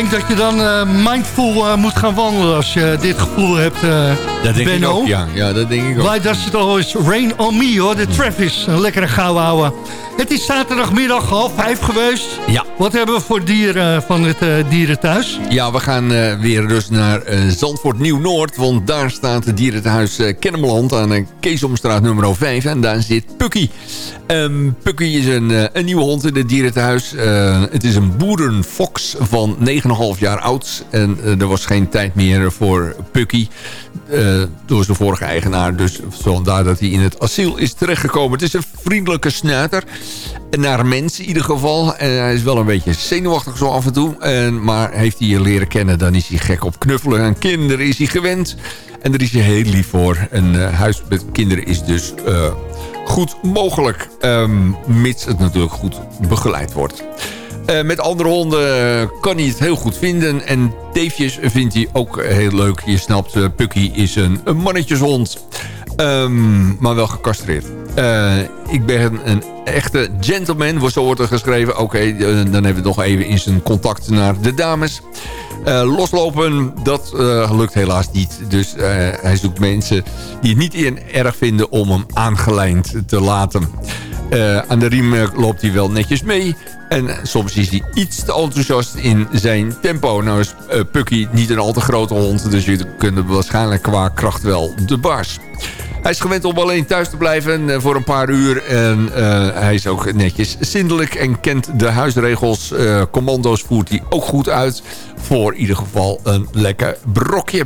Denk dat je dan uh, mindful uh, moet gaan wandelen als je dit gevoel hebt, uh, Dat denk Benno. ik ook, ja. ja. Dat denk ik ook. Why does it always rain on me, hoor. De Travis, een lekkere gauw houden. Het is zaterdagmiddag half vijf geweest. Ja. Wat hebben we voor dieren van het uh, dierenthuis? Ja, we gaan uh, weer dus naar uh, Zandvoort Nieuw-Noord. Want daar staat het dierenthuis uh, Kennemerland aan de Keesomstraat nummer 5. En daar zit Pukkie. Um, Pukkie is een, een nieuwe hond in het dierenthuis. het is een boerenfox van 9,5 jaar oud. En er was geen tijd meer voor Pukkie. Door zijn vorige eigenaar. Dus vandaar dat hij in het asiel is terechtgekomen. Het is een vriendelijke snuiter. Naar mensen in ieder geval. En hij is wel een beetje zenuwachtig zo af en toe. En, maar heeft hij je leren kennen, dan is hij gek op knuffelen. En kinderen is hij gewend. En daar is hij heel lief voor. Een uh, huis met kinderen is dus uh, goed mogelijk. Um, mits het natuurlijk goed begeleid wordt. Uh, met andere honden kan hij het heel goed vinden. En Teefjes vindt hij ook heel leuk. Je snapt, Pukkie is een, een mannetjeshond. Um, maar wel gecastreerd. Uh, ik ben een echte gentleman, zo wordt er geschreven. Oké, uh, dan hebben we nog even in zijn contact naar de dames. Uh, loslopen, dat lukt helaas niet. Dus hij zoekt mensen die het niet in erg vinden om hem aangelijnd te laten. aan de riem loopt hij wel netjes mee. En soms is hij iets te enthousiast in zijn tempo. Nou is Pukkie niet een al te grote hond. Dus kunt hem waarschijnlijk qua kracht wel de baas. Hij is gewend om alleen thuis te blijven uh, voor een paar uur. En hij is ook netjes zindelijk en kent de huisregels. Commando's voert hij ook goed uit. Voor in ieder geval een lekker brokje.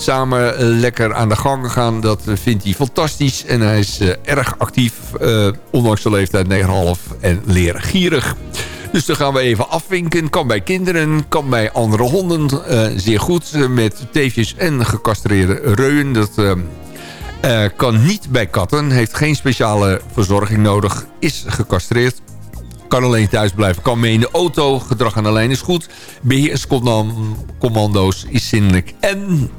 Samen lekker aan de gang gaan, dat vindt hij fantastisch. En hij is erg actief, ondanks de leeftijd 9,5 en leergierig. Dus dan gaan we even afwinken. Kan bij kinderen, kan bij andere honden. zeer goed met teefjes en gecastreerde reuwen. Dat... Kan niet bij katten, heeft geen speciale verzorging nodig, is gecastreerd. Kan alleen thuis blijven, kan mee in de auto. Gedrag aan de lijn is goed. Beheerscommando's is zindelijk. En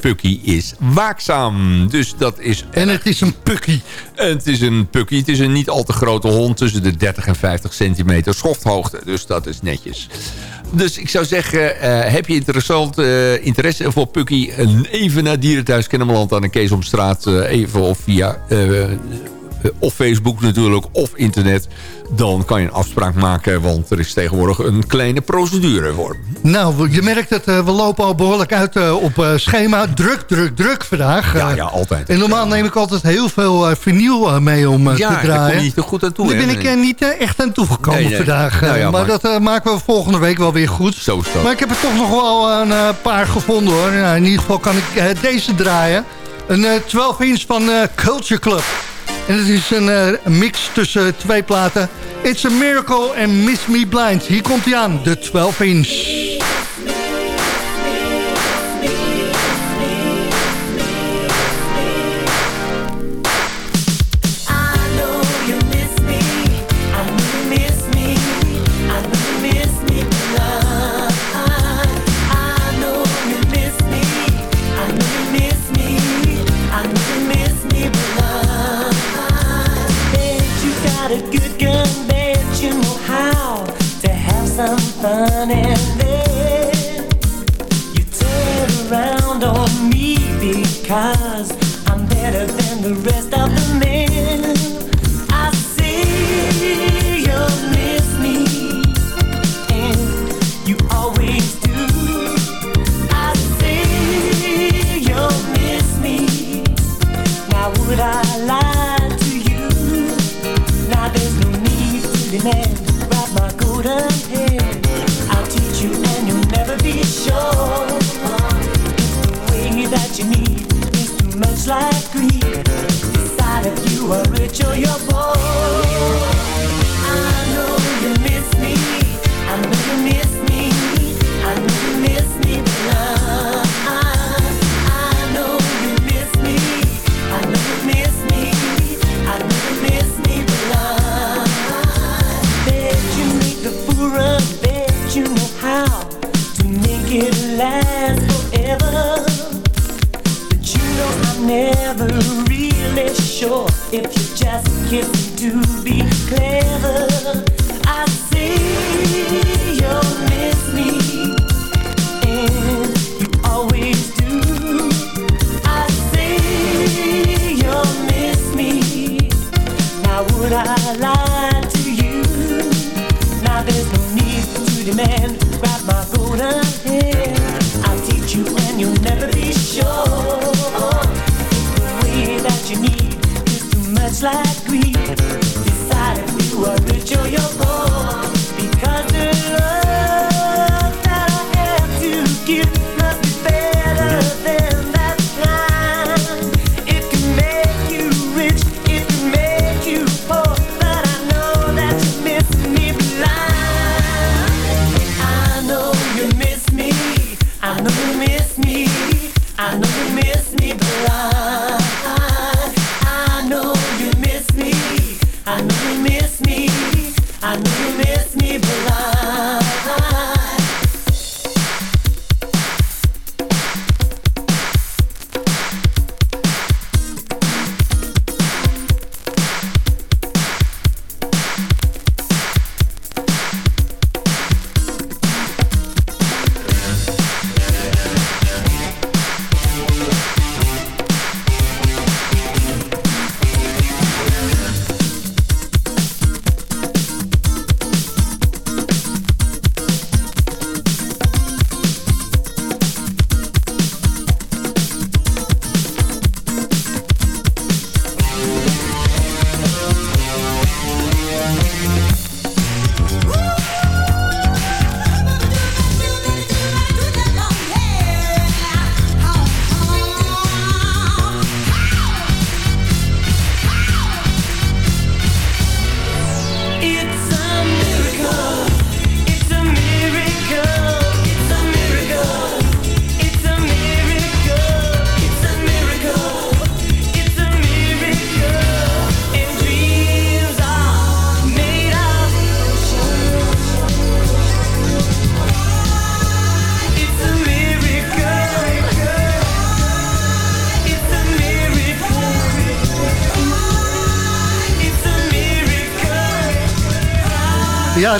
Pukkie is waakzaam. Dus dat is... En het is een Pukkie. En het is een Pukkie. Het is een niet al te grote hond. Tussen de 30 en 50 centimeter schofthoogte. Dus dat is netjes. Dus ik zou zeggen, uh, heb je interessant, uh, interesse voor Pukkie... even naar Dierenthuis Kennemerland aan de Keesomstraat... Uh, even of via... of Facebook natuurlijk, of internet... dan kan je een afspraak maken... want er is tegenwoordig een kleine procedure voor. Nou, je merkt het, we lopen al behoorlijk uit op schema. Druk, druk, druk vandaag. Ja, ja, altijd. En normaal neem ik altijd heel veel vinyl mee om ja, te draaien. Ja, daar niet goed aan toe. Daar ben ik er niet echt aan toegekomen nee, nee. vandaag. Nou ja, maar, maar dat maken we volgende week wel weer goed. Zo is dat. Maar ik heb er toch nog wel een paar gevonden hoor. Nou, in ieder geval kan ik deze draaien. Een uh, 12 inch van Culture Club. En het is een mix tussen twee platen. It's a Miracle en Miss Me Blind. Hier komt hij aan, de 12 inch. Be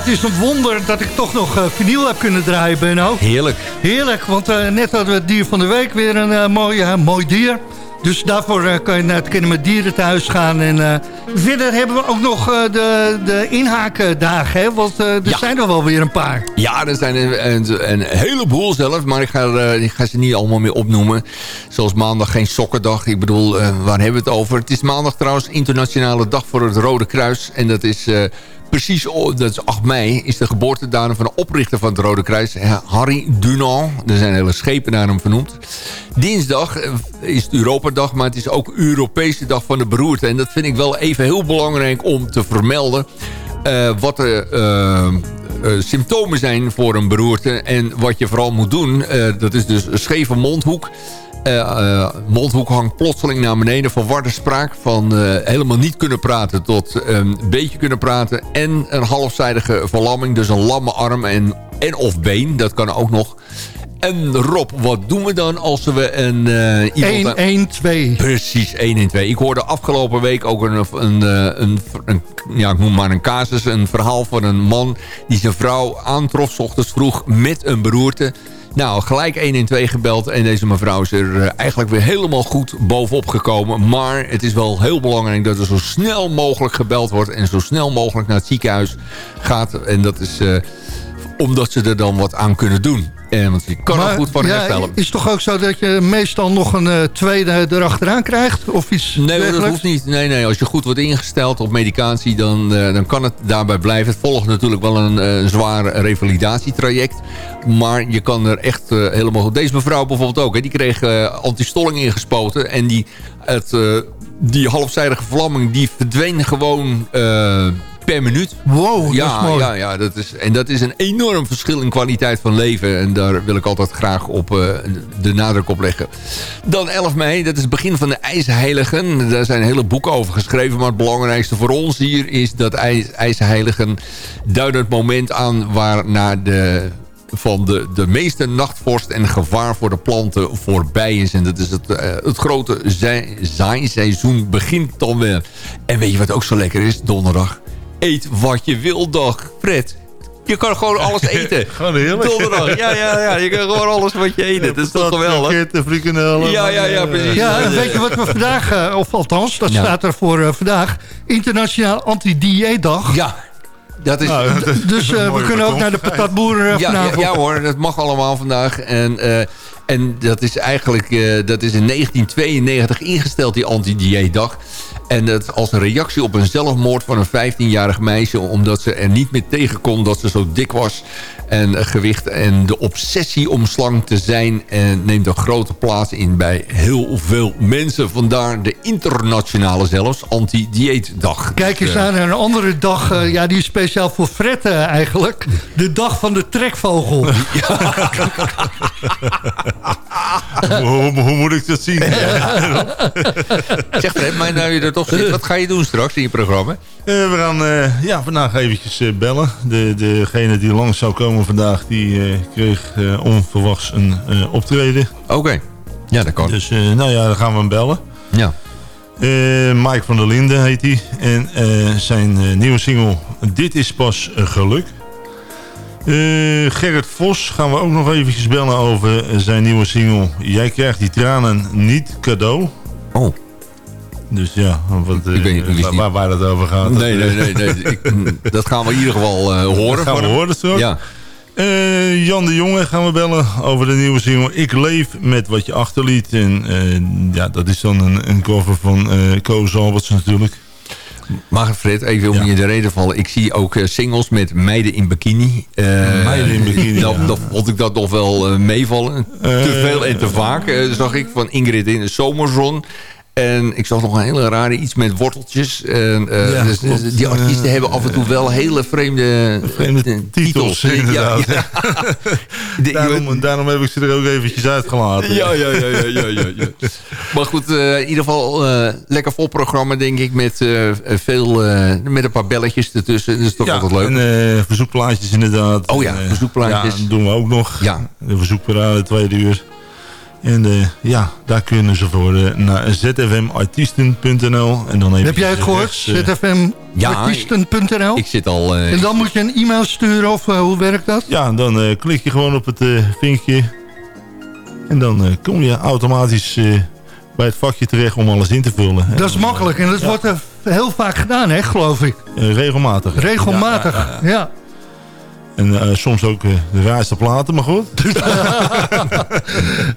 het is een wonder dat ik toch nog vinyl heb kunnen draaien, Benno. Heerlijk. Heerlijk, want eh, net hadden we het dier van de week weer een eh, mooi, mooi dier. Dus daarvoor kan je naar het Kennen met Dieren thuis gaan. En verder hebben we ook nog de, de inhaakdagen, hè? want er Ja. zijn er wel weer een paar. Ja, er zijn een, een, een heleboel zelf, maar ik ga, er, ik ga ze niet allemaal meer opnoemen. Zoals maandag geen sokkendag. Ik bedoel, waar hebben we het over? Het is maandag trouwens internationale dag voor het Rode Kruis. En dat is precies, dat is 8 mei, is de geboortedatum van de oprichter van het Rode Kruis. Harry Dunant. Er zijn hele schepen naar hem vernoemd. Dinsdag eh, is het Europadag, maar het is ook Europese dag van de beroerte. En dat vind ik wel even heel belangrijk om te vermelden. Eh, wat de eh, symptomen zijn voor een beroerte. En wat je vooral moet doen, dat is dus een scheve mondhoek. Eh, mondhoek hangt plotseling naar beneden. Verwarde spraak van eh, helemaal niet kunnen praten tot eh, een beetje kunnen praten. En een halfzijdige verlamming, dus een lamme arm en, en of been. Dat kan ook nog. En Rob, wat doen we dan als we een... eh, iemand 1, 1, 2. Precies, 1 in 2. Ik hoorde afgelopen week ook een, een, een, een, ja, ik noem maar een casus, een verhaal van een man die zijn vrouw aantrof, 's ochtends vroeg, met een beroerte. Nou, gelijk 1 in 2 gebeld en deze mevrouw is er eh, eigenlijk weer helemaal goed bovenop gekomen. Maar het is wel heel belangrijk dat er zo snel mogelijk gebeld wordt en zo snel mogelijk naar het ziekenhuis gaat. En dat is eh, omdat ze er dan wat aan kunnen doen. En, want je kan er goed ja, herstellen. is het toch ook zo dat je meestal nog een eh, tweede erachteraan krijgt? Of iets Nee, dat hoeft niet. Nee, nee, als je goed wordt ingesteld op medicatie, dan, eh, dan kan het daarbij blijven. Het volgt natuurlijk wel een, eh, een zwaar revalidatietraject. Maar je kan er echt helemaal goed... Deze mevrouw bijvoorbeeld ook. Hè, die kreeg antistolling ingespoten. En die, het, die halfzijdige vlamming die verdween gewoon... per minuut. Wow, ja, dat is mooi. Ja, ja dat is, en dat is een enorm verschil in kwaliteit van leven. En daar wil ik altijd graag op eh, de nadruk op leggen. Dan 11 mei, dat is het begin van de IJsheiligen. Daar zijn hele boeken over geschreven. Maar het belangrijkste voor ons hier is dat IJs, IJsheiligen duiden het moment aan waarna de van de, de meeste nachtvorst en gevaar voor de planten voorbij is. En dat is het, eh, het grote zaai- zaaiseizoen begint dan weer. En weet je wat ook zo lekker is? Donderdag. Eet wat je wil dag. Fred, je kan gewoon alles eten. Gewoon heerlijk. Donderdag, ja, ja, ja. Je kan gewoon alles wat je eet. Dat is toch geweldig? Kroketten, frikandellen. Ja, ja, ja, precies. Ja, weet je wat we vandaag, eh, of althans, dat Ja. staat er voor eh, vandaag, Internationaal Anti-Dieetdag. Ja, dat is... Nou, dat is Dus eh, we kunnen ook naar de bijkomstigheid. patatboer eh, ja, ja, vanavond. ja hoor, dat mag allemaal vandaag. En, eh, en dat is eigenlijk eh, dat is in 1992 ingesteld, die anti-dieetdag. En dat als een reactie op een zelfmoord van een 15-jarig meisje... omdat ze er niet meer tegen kon dat ze zo dik was. En gewicht en de obsessie om slank te zijn... En neemt een grote plaats in bij heel veel mensen. Vandaar de internationale zelfs anti-dieetdag. Kijk eens Dus, eh, aan een andere dag, eh, ja, die is speciaal voor Fred eh, eigenlijk. De dag van de trekvogel. hoe, hoe moet ik dat zien? Zeg Fred, maar nou je er toch zit, wat ga je doen straks in je programma? Eh, we gaan eh, ja, vandaag eventjes eh, bellen. De, degene die langs zou komen vandaag, die eh, kreeg eh, onverwachts een eh, optreden. Oké, ja dat kan. Dus nou ja, dan gaan we hem bellen. Ja. Mike van der Linden heet hij. En zijn nieuwe single Dit is pas geluk. Gerrit Vos gaan we ook nog eventjes bellen over zijn nieuwe single Jij krijgt die tranen niet cadeau. Oh. Dus ja, wat, eh, Ik weet niet, ik waar, waar, waar het over gaat. Nee, dat, nee, nee. nee. Ik, dat gaan we in ieder geval horen. Dat gaan we horen straks. Ja. Eh, Jan de Jonge gaan we bellen over de nieuwe single Ik leef met wat je achterliet. En eh, ja, dat is dan een, een cover van eh Koos Alberts natuurlijk. Maar Fred, even om Ja. je de reden vallen. Ik zie ook eh, singles met meiden in bikini. Eh, Meiden in bikini, ja. dan vond ik dat nog wel eh, meevallen. te Eh, veel en te vaak. eh, zag ik van Ingrid in de zomerzon. En ik zag nog een hele rare iets met worteltjes. En, eh, Ja, dus, dus die artiesten hebben af en toe wel hele vreemde, Vreemde eh, titels, Ja, inderdaad. ja. De- Daarom, daarom heb ik ze er ook eventjes uitgelaten. Ja, ja, ja, ja, ja. Maar goed, eh, in ieder geval lekker vol programma, denk ik. Met, veel, met een paar belletjes ertussen. Dat is toch altijd leuk. en verzoekplaatjes inderdaad. Oh ja, verzoekplaatjes. Ja, dat doen we ook nog. Ja. De verzoekparade, tweede uur. En eh, ja, daar kunnen ze voor eh, naar zfmartiesten.nl. En dan Heb jij het gehoord? eh, zfmartiesten.nl Ik zit al... eh, En dan moet je een e-mail sturen of hoe werkt dat? Ja, dan eh, klik je gewoon op het vinkje. En dan eh, kom je automatisch eh, bij het vakje terecht om alles in te vullen. Dat is makkelijk en dat wordt er heel vaak gedaan, hè, geloof ik. Regelmatig. Regelmatig, Ja, ja, ja. ja. En eh, soms ook eh, de raarste platen, maar goed.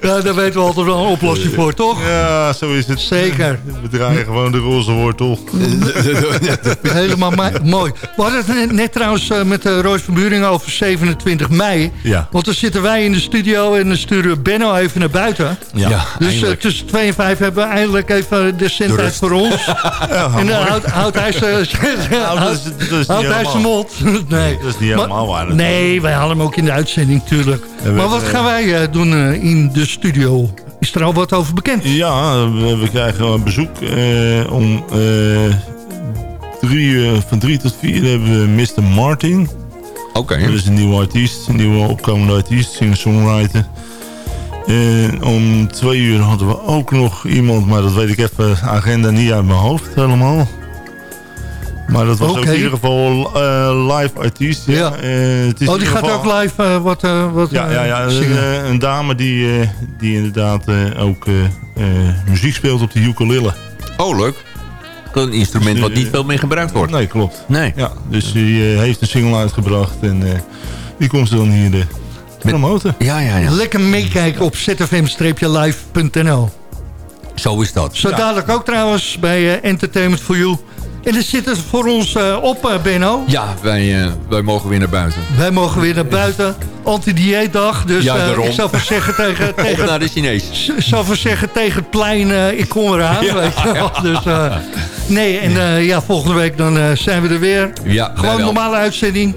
ja, daar weten we altijd wel een oplossing voor, toch? Ja, zo is het. Zeker. We draaien gewoon de roze wortel. Helemaal ma- mooi. We hadden het net, net trouwens eh, met uh, Roos van Buring over 27 mei. Ja. Want dan zitten wij in de studio en dan sturen we Benno even naar buiten. Ja, Ja, dus tussen 2 en 5 hebben we eindelijk even de centheid voor ons. Ja, en dan houdt, hij zijn Nou, mond. Nee. Dat is niet helemaal waar. Nee, wij halen hem ook in de uitzending, tuurlijk. we- Maar wat gaan wij eh, doen eh, in de studio? Is er al wat over bekend? Ja, we, we krijgen een bezoek eh, om eh, drie, uur- van drie tot vier hebben we Mr. Martin. Oké. Dat is een nieuwe artiest, een nieuwe opkomende artiest, singer-songwriter. En om twee uur hadden we ook nog iemand, maar dat weet ik even, agenda niet uit mijn hoofd helemaal. Maar dat was ook in ieder geval eh, live artiest. Ja. Ja. Eh, het is Oh, die gaat geval- ook live eh, wat, wat ja, ja, ja een, eh, een dame die, eh, die inderdaad eh, ook muziek speelt op de ukulele. Oh, leuk. Een instrument wat niet veel meer gebruikt wordt. Nee, klopt. Nee. Ja, dus die heeft een single uitgebracht en eh, die komt ze dan hier de promoten. Ja, ja, ja. Lekker meekijken op zfm-live.nl. Zo is dat. Zo dadelijk ook trouwens bij Entertainment for You. En er zit het voor ons eh, op, eh, Benno. Ja, wij, eh, wij mogen weer naar buiten. Wij mogen weer naar buiten. Anti-dieetdag. Dus Ja, ik zou zeggen tegen, tegen, naar de Chinees. ik zou van zeggen tegen het plein, ik kom eraan. Ja. Weet je wel. Dus, nee, en ja, volgende week dan zijn we er weer. Ja, Gewoon een normale uitzending.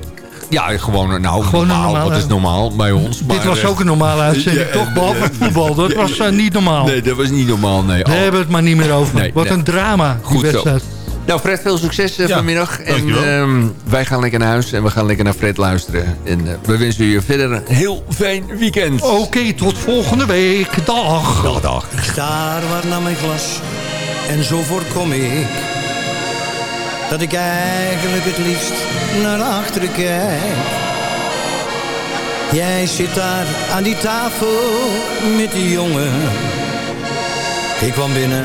Ja, gewoon, nou, Gewoon een normaal. normale- Wat is normaal bij ons? Dit maar, was eh, ook een normale uitzending, ja, toch? Behalve het voetbal. Dat was niet normaal. Nee, dat was niet normaal, nee. Daar Oh. hebben we het maar niet meer over. Nee, Wat nee. een drama, die Goed zo. Nou, Fred, veel succes eh, Ja, vanmiddag. En ehm, wij gaan lekker naar huis en we gaan lekker naar Fred luisteren. En eh, we wensen je verder een heel fijn weekend. Oké, tot volgende week. Dag. Dag, dag. Ik sta waar naar mijn glas en zo voorkom ik dat ik eigenlijk het liefst naar achteren kijk. Jij zit daar aan die tafel met die jongen. Ik kwam binnen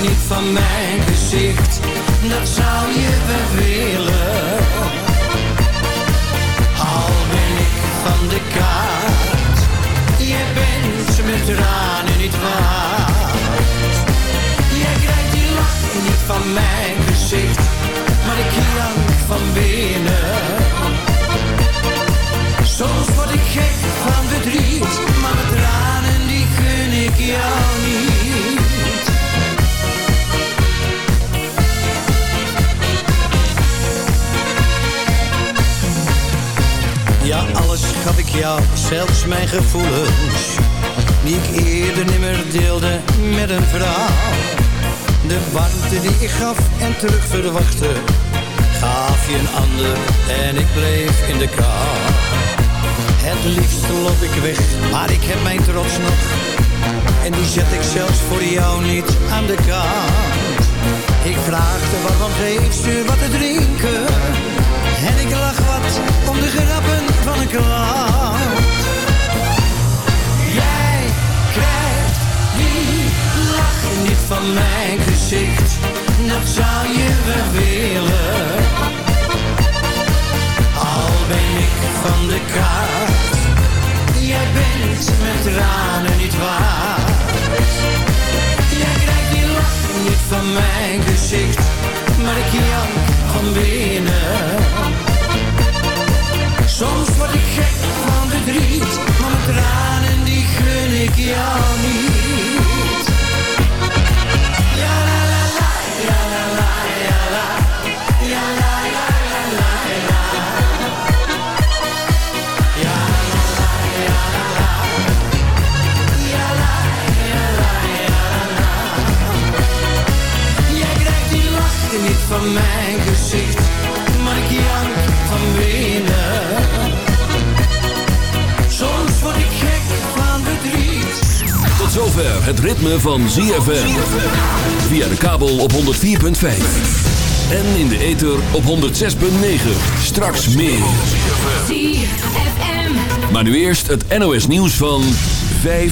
niet van mijn gezicht, dat zou je wel willen. Al ben ik van de kaart, jij bent mijn tranen niet waard. Jij krijgt die lach niet van mijn gezicht, maar ik jank van binnen. Soms word ik gek van verdriet, maar mijn tranen die gun ik jou niet. Jou, zelfs mijn gevoelens, die ik eerder nimmer deelde met een vrouw. De warmte die ik gaf en terug verwachtte, gaf je een ander en ik bleef in de kou. Het liefst loop ik weg, maar ik heb mijn trots nog. En die zet ik zelfs voor jou niet aan de kant. Ik vraagde wat, want geef ze wat te drinken. En ik lach wat om de grappen van een klant. Jij krijgt die lach niet van mijn gezicht. Dat zou je wel willen. Al ben ik van de kaart. Jij bent met tranen niet waard. Jij krijgt die lach niet van mijn gezicht. Maar ik jank van binnen. Soms word ik gek van verdriet. Maar mijn tranen die gun ik jou niet. Van mijn gezicht, maar ik jank van binnen. Soms word ik gek van verdriet. Tot zover het ritme van ZFM. Via de kabel op 104.5. En in de ether op 106.9. Straks meer. ZFM. Maar nu eerst het NOS nieuws van 5